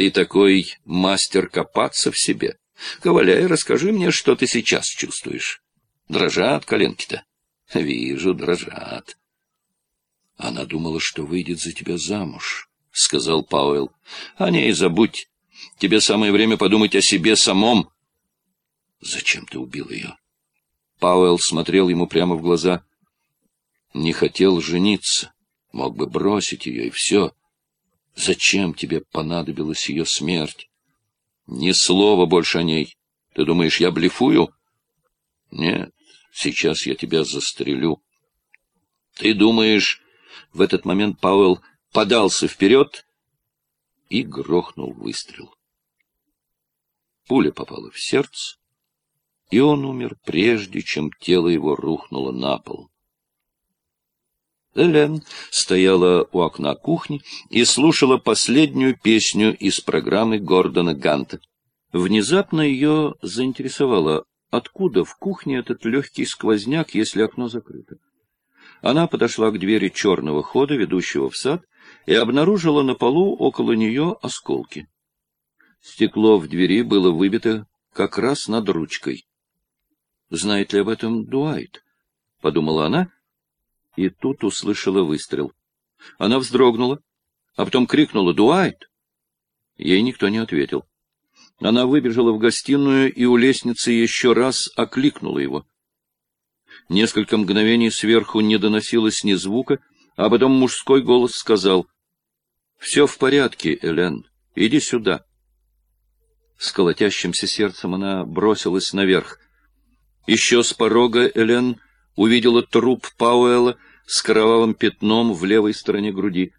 Ты такой мастер копаться в себе. Коваляй, расскажи мне, что ты сейчас чувствуешь. Дрожат коленки-то? Вижу, дрожат. Она думала, что выйдет за тебя замуж, — сказал Пауэлл. О ней забудь. Тебе самое время подумать о себе самом. Зачем ты убил ее? Пауэлл смотрел ему прямо в глаза. Не хотел жениться. Мог бы бросить ее, и все. Зачем тебе понадобилась ее смерть? Ни слова больше о ней. Ты думаешь, я блефую? Нет, сейчас я тебя застрелю. Ты думаешь... В этот момент Пауэлл подался вперед и грохнул выстрел. Пуля попала в сердце, и он умер прежде, чем тело его рухнуло на пол. Элен стояла у окна кухни и слушала последнюю песню из программы Гордона Ганта. Внезапно ее заинтересовало, откуда в кухне этот легкий сквозняк, если окно закрыто. Она подошла к двери черного хода, ведущего в сад, и обнаружила на полу около нее осколки. Стекло в двери было выбито как раз над ручкой. «Знает ли об этом Дуайт?» — подумала она, и тут услышала выстрел. Она вздрогнула, а потом крикнула «Дуайт!». Ей никто не ответил. Она выбежала в гостиную и у лестницы еще раз окликнула его. Несколько мгновений сверху не доносилось ни звука, а потом мужской голос сказал «Все в порядке, Элен, иди сюда». С колотящимся сердцем она бросилась наверх. Еще с порога Элен увидела труп Пауэлла с кровавым пятном в левой стороне груди.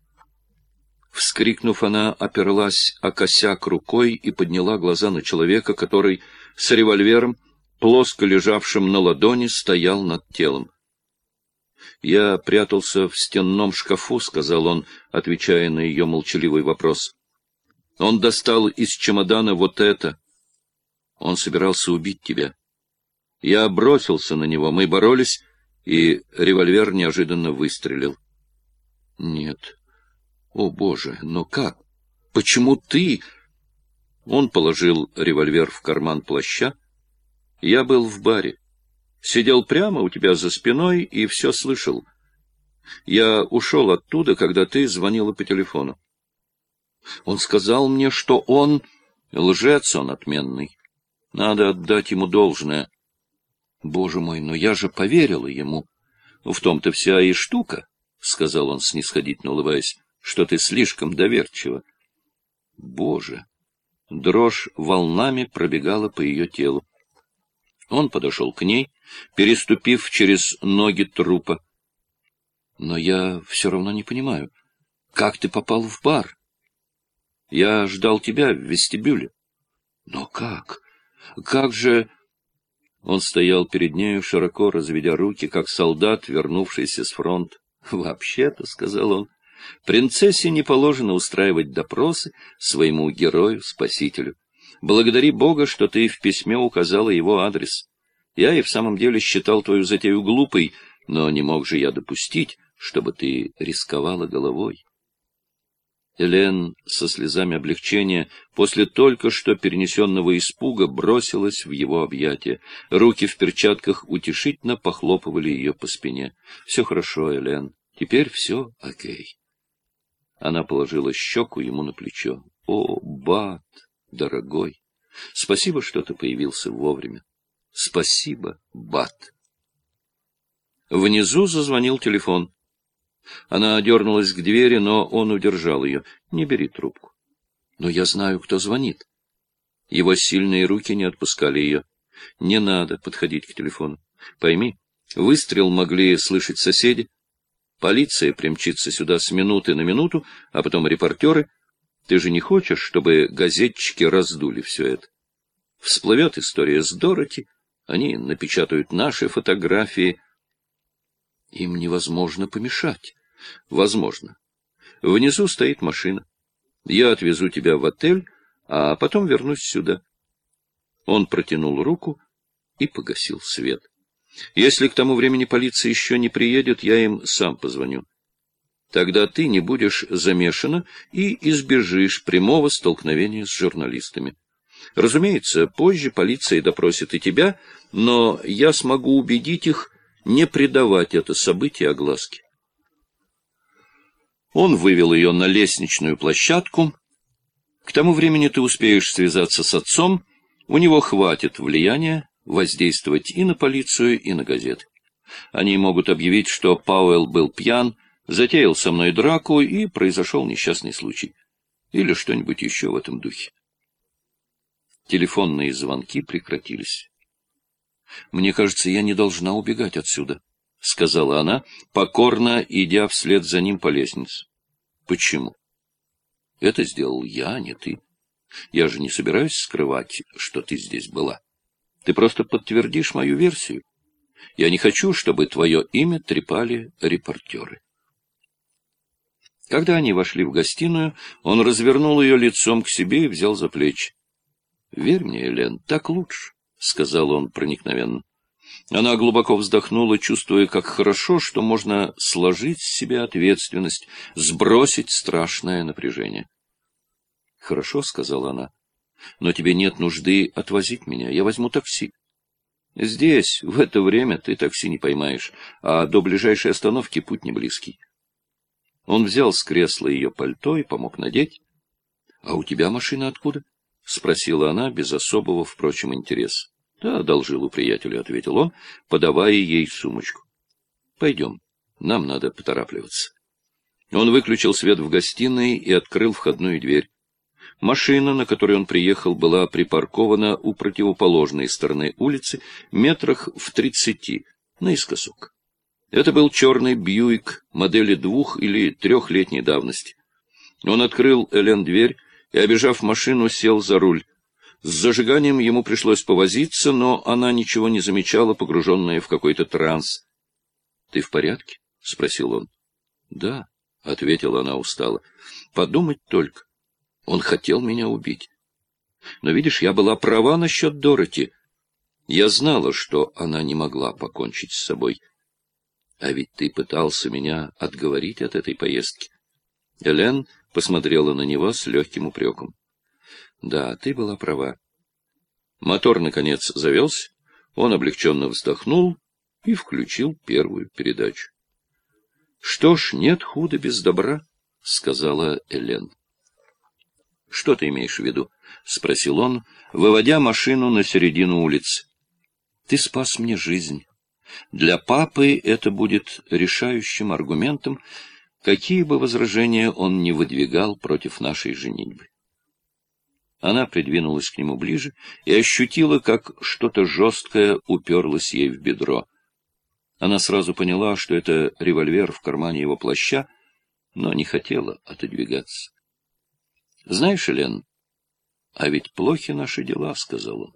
Вскрикнув, она оперлась о косяк рукой и подняла глаза на человека, который с револьвером, плоско лежавшим на ладони, стоял над телом. «Я прятался в стенном шкафу», — сказал он, отвечая на ее молчаливый вопрос. «Он достал из чемодана вот это. Он собирался убить тебя. Я бросился на него, мы боролись, и револьвер неожиданно выстрелил. Нет. О, Боже, но как? Почему ты? Он положил револьвер в карман плаща. Я был в баре. Сидел прямо у тебя за спиной и все слышал. Я ушел оттуда, когда ты звонила по телефону. Он сказал мне, что он... Лжец он отменный. Надо отдать ему должное. Боже мой, но я же поверила ему. В том-то вся и штука, — сказал он, снисходительно улыбаясь, — что ты слишком доверчива. Боже! Дрожь волнами пробегала по ее телу. Он подошел к ней, переступив через ноги трупа. Но я все равно не понимаю, как ты попал в бар? Я ждал тебя в вестибюле. Но как? Как же... Он стоял перед нею, широко разведя руки, как солдат, вернувшийся с фронта. «Вообще-то», — сказал он, — «принцессе не положено устраивать допросы своему герою-спасителю. Благодари Бога, что ты в письме указала его адрес. Я и в самом деле считал твою затею глупой, но не мог же я допустить, чтобы ты рисковала головой». Элен со слезами облегчения после только что перенесенного испуга бросилась в его объятия. Руки в перчатках утешительно похлопывали ее по спине. — Все хорошо, Элен. Теперь все окей. Она положила щеку ему на плечо. — О, Бат, дорогой! Спасибо, что ты появился вовремя. Спасибо, Бат. Внизу зазвонил телефон. Она дернулась к двери, но он удержал ее. «Не бери трубку». «Но я знаю, кто звонит». Его сильные руки не отпускали ее. «Не надо подходить к телефону. Пойми, выстрел могли слышать соседи. Полиция примчится сюда с минуты на минуту, а потом репортеры. Ты же не хочешь, чтобы газетчики раздули все это? Всплывет история с Дороти, они напечатают наши фотографии, им невозможно помешать. Возможно. Внизу стоит машина. Я отвезу тебя в отель, а потом вернусь сюда. Он протянул руку и погасил свет. Если к тому времени полиция еще не приедет, я им сам позвоню. Тогда ты не будешь замешана и избежишь прямого столкновения с журналистами. Разумеется, позже полиция допросит и тебя, но я смогу убедить их не придавать это событие огласке. Он вывел ее на лестничную площадку. К тому времени ты успеешь связаться с отцом, у него хватит влияния воздействовать и на полицию, и на газеты. Они могут объявить, что Пауэлл был пьян, затеял со мной драку, и произошел несчастный случай. Или что-нибудь еще в этом духе. Телефонные звонки прекратились. «Мне кажется, я не должна убегать отсюда», — сказала она, покорно идя вслед за ним по лестнице. «Почему?» «Это сделал я, а не ты. Я же не собираюсь скрывать, что ты здесь была. Ты просто подтвердишь мою версию. Я не хочу, чтобы твое имя трепали репортеры». Когда они вошли в гостиную, он развернул ее лицом к себе и взял за плечи. — Верь мне, Элен, так лучше, — сказал он проникновенно. Она глубоко вздохнула, чувствуя, как хорошо, что можно сложить с себя ответственность, сбросить страшное напряжение. — Хорошо, — сказала она, — но тебе нет нужды отвозить меня. Я возьму такси. Здесь, в это время, ты такси не поймаешь, а до ближайшей остановки путь не близкий. Он взял с кресла ее пальто и помог надеть. — А у тебя машина откуда? — спросила она без особого, впрочем, интереса. — Да, одолжил у приятеля, — ответил он, подавая ей сумочку. — Пойдем, нам надо поторапливаться. Он выключил свет в гостиной и открыл входную дверь. Машина, на которой он приехал, была припаркована у противоположной стороны улицы, метрах в тридцати, наискосок. Это был черный Бьюик модели двух- или трехлетней давности. Он открыл Элен дверь и, обежав машину, сел за руль. С зажиганием ему пришлось повозиться, но она ничего не замечала, погруженная в какой-то транс. — Ты в порядке? — спросил он. — Да, — ответила она устало. — Подумать только. Он хотел меня убить. Но, видишь, я была права насчет Дороти. Я знала, что она не могла покончить с собой. А ведь ты пытался меня отговорить от этой поездки. Элен посмотрела на него с легким упреком. Да, ты была права. Мотор, наконец, завелся, он облегченно вздохнул и включил первую передачу. — Что ж, нет худа без добра, — сказала Элен. — Что ты имеешь в виду? — спросил он, выводя машину на середину улицы. — Ты спас мне жизнь. Для папы это будет решающим аргументом, какие бы возражения он ни выдвигал против нашей женитьбы. Она придвинулась к нему ближе и ощутила, как что-то жесткое уперлось ей в бедро. Она сразу поняла, что это револьвер в кармане его плаща, но не хотела отодвигаться. — Знаешь, Элен, а ведь плохи наши дела, — сказал он.